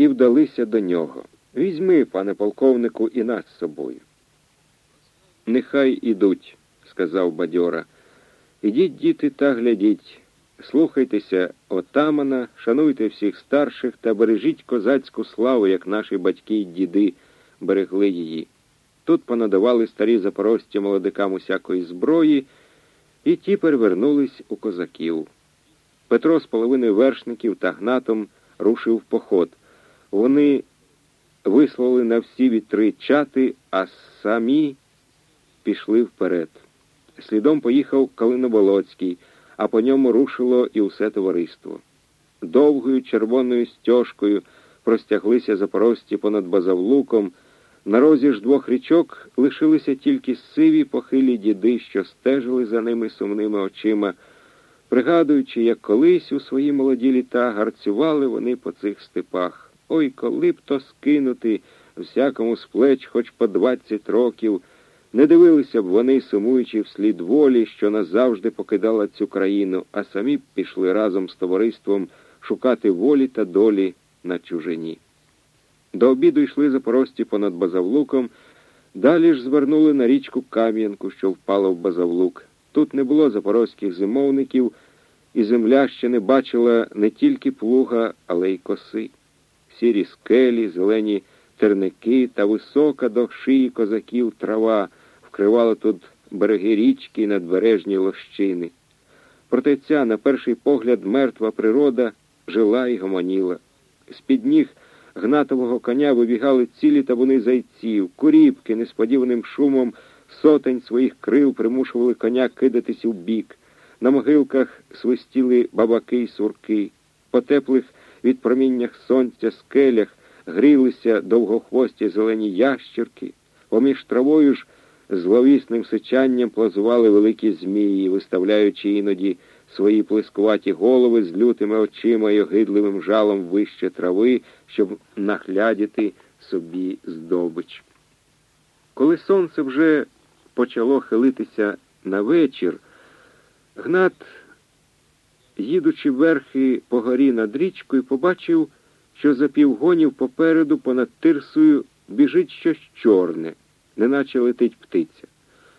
і вдалися до нього. Візьми, пане полковнику, і нас з собою. Нехай ідуть, сказав бадьора. Ідіть, діти, та глядіть. Слухайтеся отамана, шануйте всіх старших та бережіть козацьку славу, як наші батьки й діди берегли її. Тут понадавали старі запорожці молодикам усякої зброї, і ті перевернулись у козаків. Петро з половиною вершників та гнатом рушив поход. Вони вислали на всі вітри чати, а самі пішли вперед. Слідом поїхав Калиноболоцький, а по ньому рушило і усе товариство. Довгою червоною стежкою простяглися запорожці понад базавлуком. На розі ж двох річок лишилися тільки сиві похилі діди, що стежили за ними сумними очима, пригадуючи, як колись у свої молоді літа гарцювали вони по цих степах. Ой, коли б то скинути всякому з плеч хоч по двадцять років. Не дивилися б вони, сумуючи вслід волі, що назавжди покидала цю країну, а самі б пішли разом з товариством шукати волі та долі на чужині. До обіду йшли запорожці понад Базавлуком, далі ж звернули на річку Кам'янку, що впала в Базавлук. Тут не було запорозьких зимовників, і земля ще не бачила не тільки плуга, але й коси. Сірі скелі, зелені терники та висока до шиї козаків трава вкривала тут береги річки і надбережні лощини. Проте ця, на перший погляд, мертва природа жила і гомоніла. З-під ніг гнатового коня вибігали цілі табуни зайців, куріпки несподіваним шумом сотень своїх крил примушували коня кидатись у бік. На могилках свистіли бабаки й сурки, по теплих від проміннях сонця скелях грілися довгохвості зелені ящірки, поміж травою ж зловісним сичанням плазували великі змії, виставляючи іноді свої плескуваті голови з лютими очима й огидливим жалом вище трави, щоб наглядіти собі здобич. Коли сонце вже почало хилитися на вечір, Гнат, їдучи верхи по горі над річкою, побачив, що за півгонів попереду понад тирсою біжить щось чорне неначе летить птиця.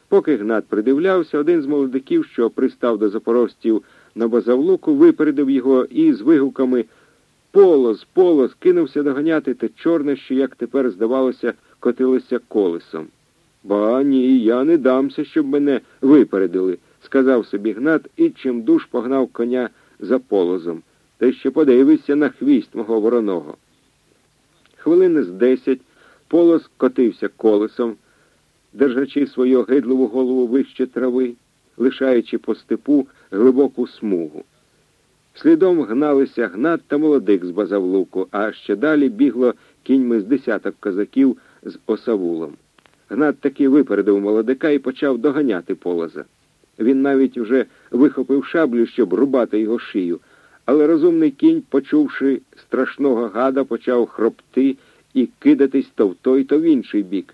Поки Гнат придивлявся, один з молодиків, що пристав до запорожців на базавлуку, випередив його і з вигуками Полос, полос кинувся доганяти те чорне, що, як тепер здавалося, котилося колесом. Ба ні, я не дамся, щоб мене випередили, сказав собі Гнат і чимдуж погнав коня за полозом. Та ще подивися на хвіст мого вороного. Хвилини з десять полос котився колесом держачи свою гидливу голову вище трави, лишаючи по степу глибоку смугу. Слідом гналися гнат та молодик з базавлуку, а ще далі бігло кіньми з десяток козаків з осавулом. Гнат таки випередив молодика і почав доганяти полоза. Він навіть уже вихопив шаблю, щоб рубати його шию, але розумний кінь, почувши страшного гада, почав хропти і кидатись то в той, то в інший бік.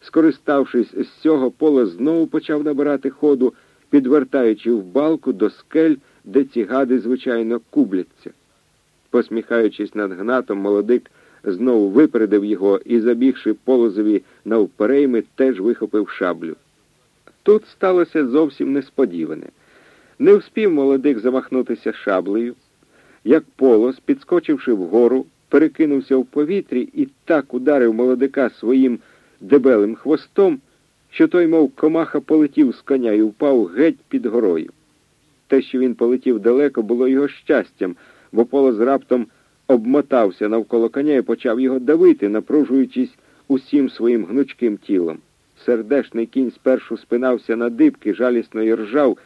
Скориставшись з цього, поле знову почав набирати ходу, підвертаючи в балку до скель, де ці гади, звичайно, кубляться. Посміхаючись над гнатом, молодик знову випередив його і, забігши полозові навперейми, теж вихопив шаблю. Тут сталося зовсім несподіване. Не вспів молодик замахнутися шаблею, як полос, підскочивши вгору, перекинувся в повітрі і так ударив молодика своїм дебелим хвостом, що той, мов комаха, полетів з коня і впав геть під горою. Те, що він полетів далеко, було його щастям, бо полос раптом обмотався навколо коня і почав його давити, напружуючись усім своїм гнучким тілом. Сердешний кінь спершу спинався на дибки, жалісно й ржав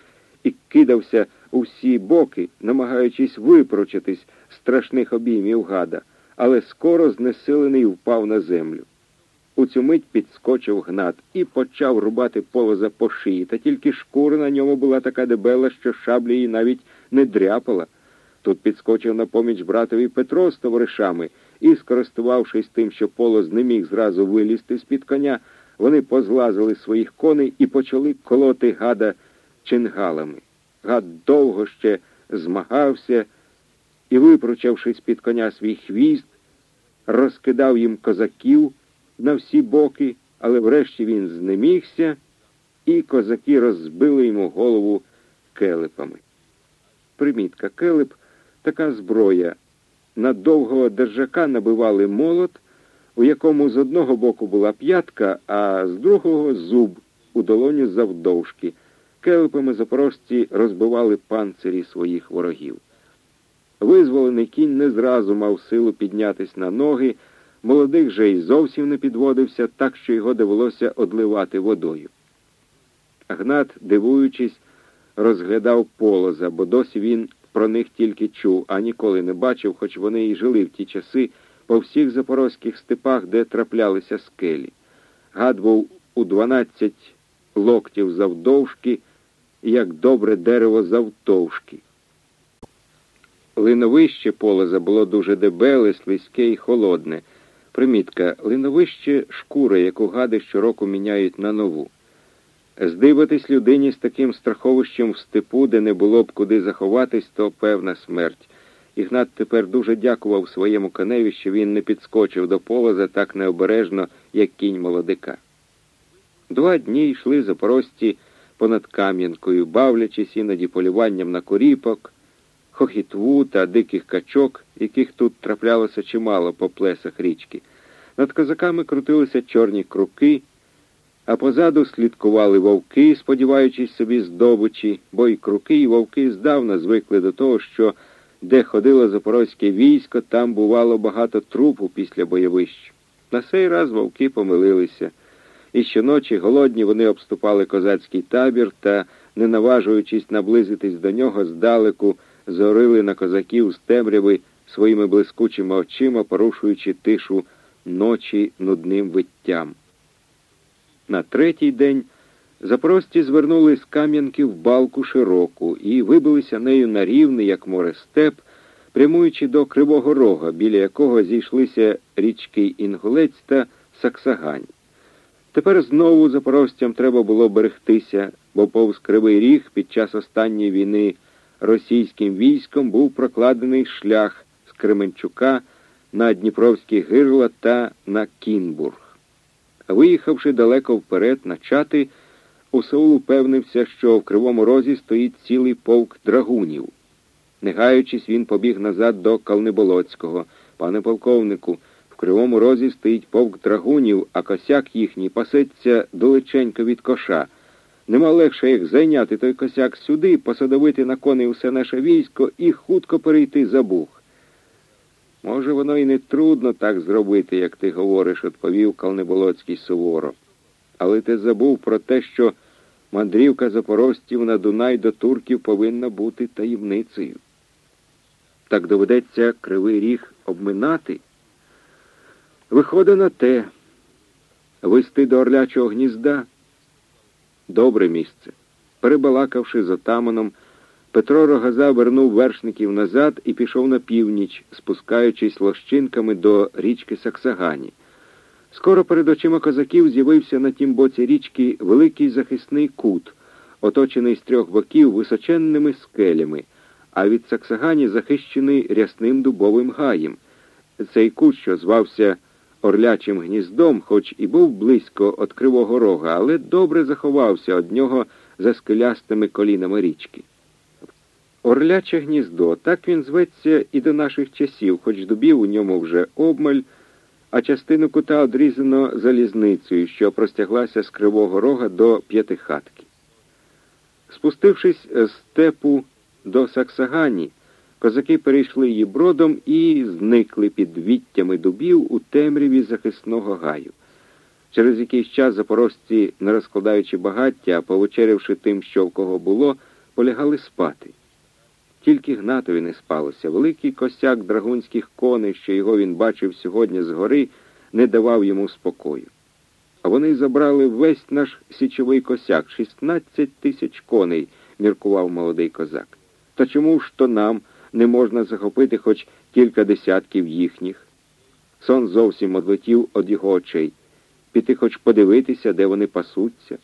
і кидався у всі боки, намагаючись випрочитись страшних обіймів гада, але скоро знесилений впав на землю. У цю мить підскочив гнат і почав рубати полоза по шиї, та тільки шкура на ньому була така дебела, що шабля її навіть не дряпала. Тут підскочив на поміч братові Петро з товаришами, і, скористувавшись тим, що полоз не міг зразу вилізти з-під коня, вони позлазили своїх коней і почали колоти гада чингалами. Гад довго ще змагався і, випручавши з-під коня свій хвіст, розкидав їм козаків на всі боки, але врешті він знемігся, і козаки розбили йому голову келепами. Примітка келеп така зброя. На довгого держака набивали молот, у якому з одного боку була п'ятка, а з другого зуб у долоню завдовжки. Келепами запорожці розбивали панцирі своїх ворогів. Визволений кінь не зразу мав силу піднятись на ноги, молодих же й зовсім не підводився, так що його довелося одливати водою. Гнат, дивуючись, розглядав полоза, бо досі він про них тільки чув, а ніколи не бачив, хоч вони і жили в ті часи по всіх запорозьких степах, де траплялися скелі. Гад був у дванадцять локтів завдовжки, як добре дерево завтовшки. Линовище полоза було дуже дебеле, слизьке і холодне. Примітка, линовище шкура, яку гади щороку міняють на нову. Здивитись людині з таким страховищем в степу, де не було б куди заховатись, то певна смерть. Ігнат тепер дуже дякував своєму коневі, що він не підскочив до полоза так необережно, як кінь молодика. Два дні йшли запорожці понад Кам'янкою, бавлячись іноді полюванням на коріпок, хохітву та диких качок, яких тут траплялося чимало по плесах річки. Над козаками крутилися чорні круки, а позаду слідкували вовки, сподіваючись собі здобичі, бо й круки, і вовки здавна звикли до того, що де ходило запорозьке військо, там бувало багато трупу після бойовищ. На сей раз вовки помилилися, і щоночі голодні вони обступали козацький табір та, не наважуючись наблизитись до нього, здалеку зорили на козаків з темряви своїми блискучими очима, порушуючи тишу ночі нудним виттям. На третій день запорожці звернули з Кам'янки в балку широку і вибилися нею на рівний, як море степ, прямуючи до Кривого Рога, біля якого зійшлися річки Інгулець та Саксагань. Тепер знову запорожцям треба було берегтися, бо повз Кривий Ріг під час останньої війни російським військом був прокладений шлях з Кременчука на Дніпровські гирла та на Кінбург. Виїхавши далеко вперед на чати, Усаул упевнився, що в Кривому Розі стоїть цілий полк драгунів. Не гаючись, він побіг назад до Калниболоцького. Пане полковнику, в Кривому Розі стоїть полк драгунів, а косяк їхній пасеться далеченько від коша. Нема легше, як зайняти той косяк сюди, посадовити на коней усе наше військо і хутко перейти за Буг. Може, воно і не трудно так зробити, як ти говориш, відповів Калнеболоцький суворо. Але ти забув про те, що мандрівка запорожців на Дунай до турків повинна бути таємницею. Так доведеться кривий ріг обминати. Виходить на те, вести до орлячого гнізда добре місце. Перебалакавши з отаманом, Петро Рогаза вернув вершників назад і пішов на північ, спускаючись лощинками до річки Саксагані. Скоро перед очима козаків з'явився на тім боці річки великий захисний кут, оточений з трьох боків височенними скелями, а від Саксагані захищений рясним дубовим гаєм. Цей кут, що звався Орлячим гніздом, хоч і був близько від Кривого Рога, але добре заховався від нього за скелястими колінами річки. Орляче гніздо, так він зветься і до наших часів, хоч дубів у ньому вже обмаль, а частину кута одрізано залізницею, що простяглася з Кривого Рога до П'ятихатки. Спустившись з степу до Саксагані, козаки перейшли її бродом і зникли під віттями дубів у темряві захисного гаю. Через якийсь час запорожці, не розкладаючи багаття, повечерявши тим, що в кого було, полягали спати. Тільки Гнатові не спалося. Великий косяк драгунських коней, що його він бачив сьогодні згори, не давав йому спокою. А вони забрали весь наш січовий косяк, 16 тисяч коней, міркував молодий козак. Та чому ж то нам не можна захопити хоч кілька десятків їхніх? Сон зовсім одлетів від його очей. Піти хоч подивитися, де вони пасуться.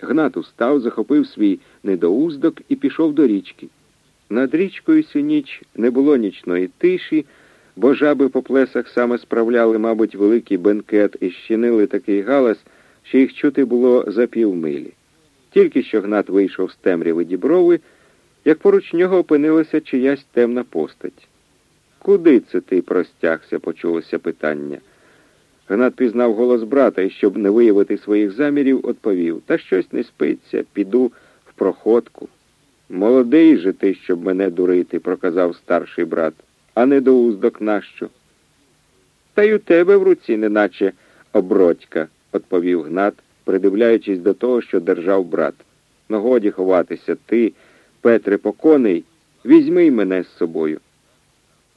Гнат устав, захопив свій недоуздок і пішов до річки. Над річкою сю ніч не було нічної тиші, бо жаби по плесах саме справляли, мабуть, великий бенкет і щинили такий галас, що їх чути було за півмилі. Тільки що Гнат вийшов з темряви діброви, як поруч нього опинилася чиясь темна постать. Куди це ти простягся? почулося питання. Гнат пізнав голос брата і, щоб не виявити своїх замірів, відповів Та щось не спиться, піду в проходку. Молодий же ти, щоб мене дурити, проказав старший брат, а не до уздок нащо. Та й у тебе в руці, неначе обродька, відповів Гнат, придивляючись до того, що держав брат. Нагоді ховатися ти, Петре Поконий, візьми й мене з собою.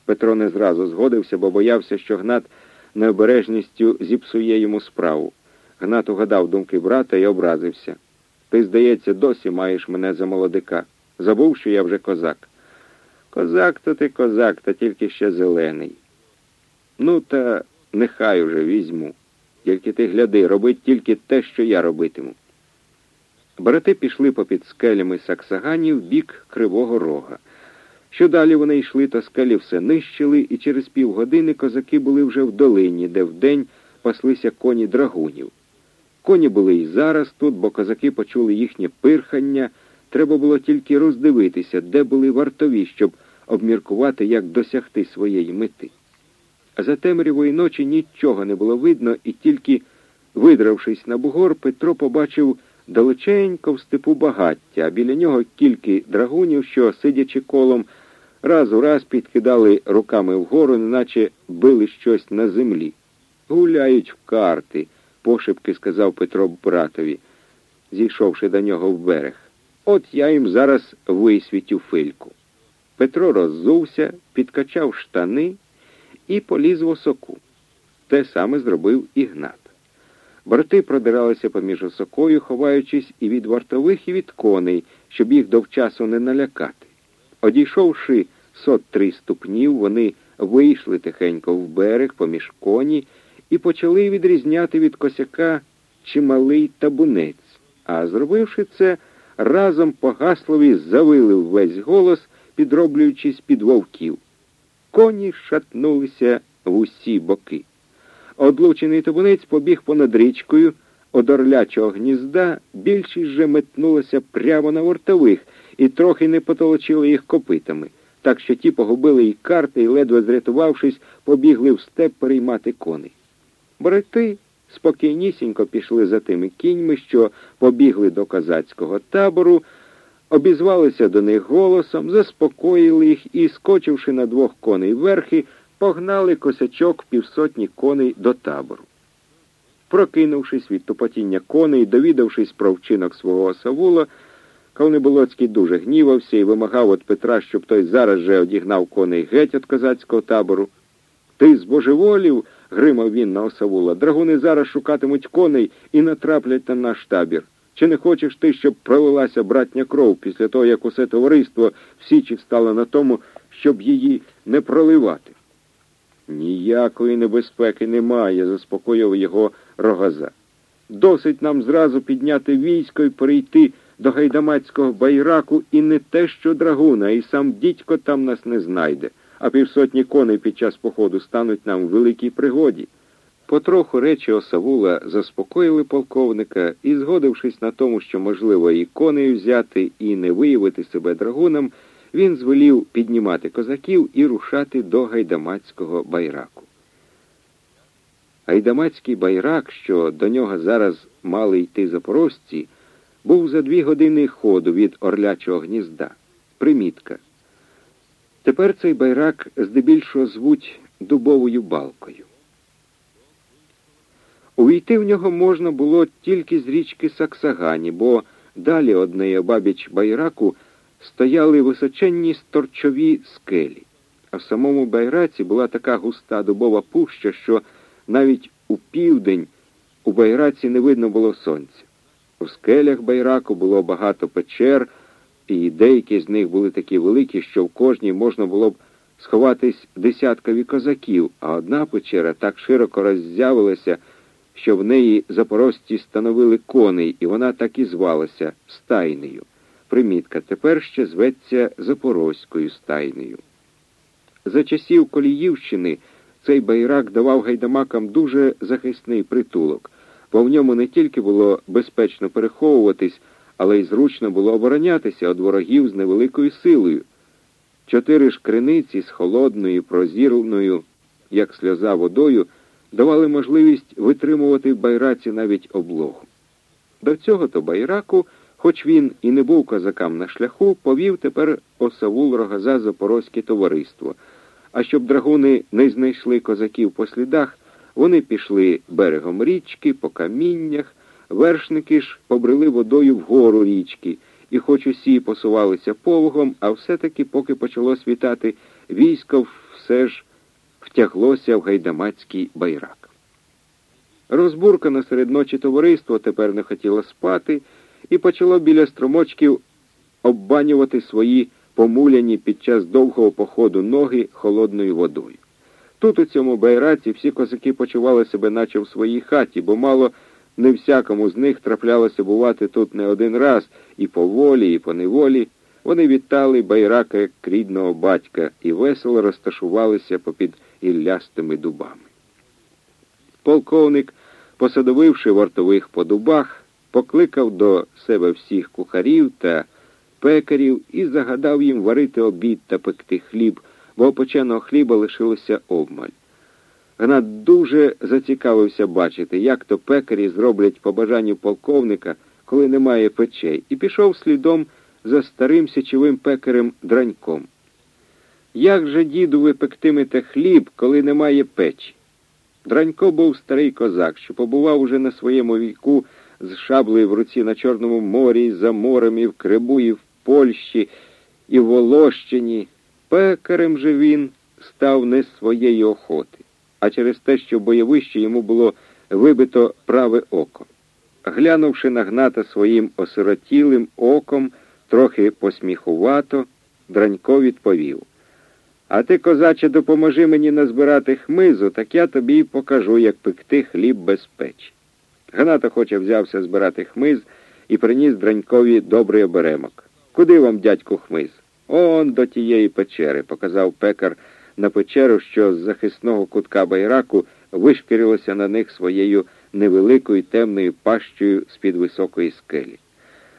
Петро не зразу згодився, бо боявся, що Гнат необережністю зіпсує йому справу. Гнат угадав думки брата і образився. Ти, здається, досі маєш мене за молодика. Забув, що я вже козак. Козак то ти козак, та тільки ще зелений. Ну, та нехай уже візьму. Тільки ти гляди, робить тільки те, що я робитиму. Брати пішли попід скелями Саксагані в бік Кривого Рога. Що далі вони йшли, то скелі все нищили, і через півгодини козаки були вже в долині, де вдень паслися коні драгунів. Коні були і зараз тут, бо козаки почули їхнє пирхання. Треба було тільки роздивитися, де були вартові, щоб обміркувати, як досягти своєї мети. А за темрявої ночі нічого не було видно, і тільки, видравшись на бугор, Петро побачив далеченько в степу багаття, а біля нього кілька драгунів, що, сидячи колом, раз у раз підкидали руками вгору, неначе били щось на землі. Гуляють в карти, пошепки сказав Петро братові, зійшовши до нього в берег. От я їм зараз висвітю фильку. Петро роззувся, підкачав штани і поліз в осоку. Те саме зробив Ігнат. Брати продиралися поміж осокою, ховаючись і від вартових, і від коней, щоб їх довчасу не налякати. Одійшовши сот три ступнів, вони вийшли тихенько в берег поміж коні і почали відрізняти від косяка чималий табунець. А зробивши це, разом по гаслові завили весь голос, підроблюючись під вовків. Коні шатнулися в усі боки. Одлучений табунець побіг понад річкою, од орлячого гнізда більшість же метнулася прямо на вартових і трохи не потолочили їх копитами, так що ті погубили й карти і, ледве зрятувавшись, побігли в степ переймати коней. Брати спокійнісінько пішли за тими кіньми, що побігли до козацького табору, обізвалися до них голосом, заспокоїли їх і, скочивши на двох коней верхи, погнали косячок півсотні коней до табору. Прокинувшись від тупотіння коней, довідавшись про вчинок свого Савула, Кавнеболоцький дуже гнівався і вимагав від Петра, щоб той зараз же одігнав коней геть від козацького табору. Ти збожеволів, гримав він на осавула. Драгуни зараз шукатимуть коней і натраплять на наш табір. Чи не хочеш ти, щоб пролилася братня кров після того, як усе товариство в Січі встало на тому, щоб її не проливати? Ніякої небезпеки немає, заспокоїв його рогаза. Досить нам зразу підняти військо і перейти до гайдамацького байраку і не те, що драгуна, і сам дідько там нас не знайде, а півсотні коней під час походу стануть нам в великій пригоді. Потроху речі осавула заспокоїли полковника і, згодившись на тому, що можливо і коней взяти, і не виявити себе драгуном, він звелів піднімати козаків і рушати до гайдамацького байраку. Гайдамацький байрак, що до нього зараз мали йти запорожці, був за дві години ходу від орлячого гнізда. Примітка. Тепер цей байрак здебільшого звуть дубовою балкою. Увійти в нього можна було тільки з річки Саксагані, бо далі однеї обабіч байраку стояли височенні сторчові скелі, а в самому байраці була така густа дубова пуща, що навіть у південь у байраці не видно було сонця. У скелях байраку було багато печер, і деякі з них були такі великі, що в кожній можна було б сховатись десяткові козаків, а одна печера так широко роззявилася, що в неї запорожці становили коней, і вона так і звалася стайнею. Примітка тепер ще зветься Запорозькою стайнею. за часів Коліївщини цей байрак давав гайдамакам дуже захисний притулок, бо в ньому не тільки було безпечно переховуватись, але й зручно було оборонятися від ворогів з невеликою силою. Чотири шкриниці з холодною, прозірною, як сльоза водою, давали можливість витримувати в байраці навіть облогу. До цього то байраку, хоч він і не був козакам на шляху, повів тепер осавул рогаза Запорозьке товариство. А щоб драгуни не знайшли козаків по слідах, вони пішли берегом річки, по каміннях, вершники ж побрели водою вгору річки, і хоч усі посувалися повгом, а все-таки, поки почало світати, військо все ж втяглося в гайдамацький байрак. Розбуркане серед ночі товариство тепер не хотіло спати і почало біля струмочків оббанювати свої помуляні під час довгого походу ноги холодною водою. Тут, у цьому байраці, всі козаки почували себе, наче в своїй хаті, бо мало не всякому з них траплялося бувати тут не один раз і по волі, і по неволі. Вони вітали байрака як рідного батька і весело розташувалися попід іллястими дубами. Полковник, посадовивши вартових по дубах, покликав до себе всіх кухарів та пекарів і загадав їм варити обід та пекти хліб, бо опеченого хліба лишилося обмаль. Гнат дуже зацікавився бачити, як то пекарі зроблять по бажанню полковника, коли немає печей, і пішов слідом за старим січовим пекарем драньком. Як же, діду, ви пектимете хліб, коли немає печі? Дранько був старий козак, що побував уже на своєму віку з шаблею в руці на Чорному морі, за морем, і в Криму, і в Польщі, і в Волощині. Пекарем же він став не своєї охоти, а через те, що в бойовищі йому було вибито праве око. Глянувши на гната своїм осиротілим оком, трохи посміхувато, Дранько відповів. А ти, козаче, допоможи мені назбирати хмизу, так я тобі й покажу, як пекти хліб без печі. Гната хоче взявся збирати хмиз і приніс Дранькові добрий оберемок. Куди вам, дядьку, хмиз? Он до тієї печери, показав пекар на печеру, що з захисного кутка байраку вишкірилося на них своєю невеликою темною пащею з-під високої скелі.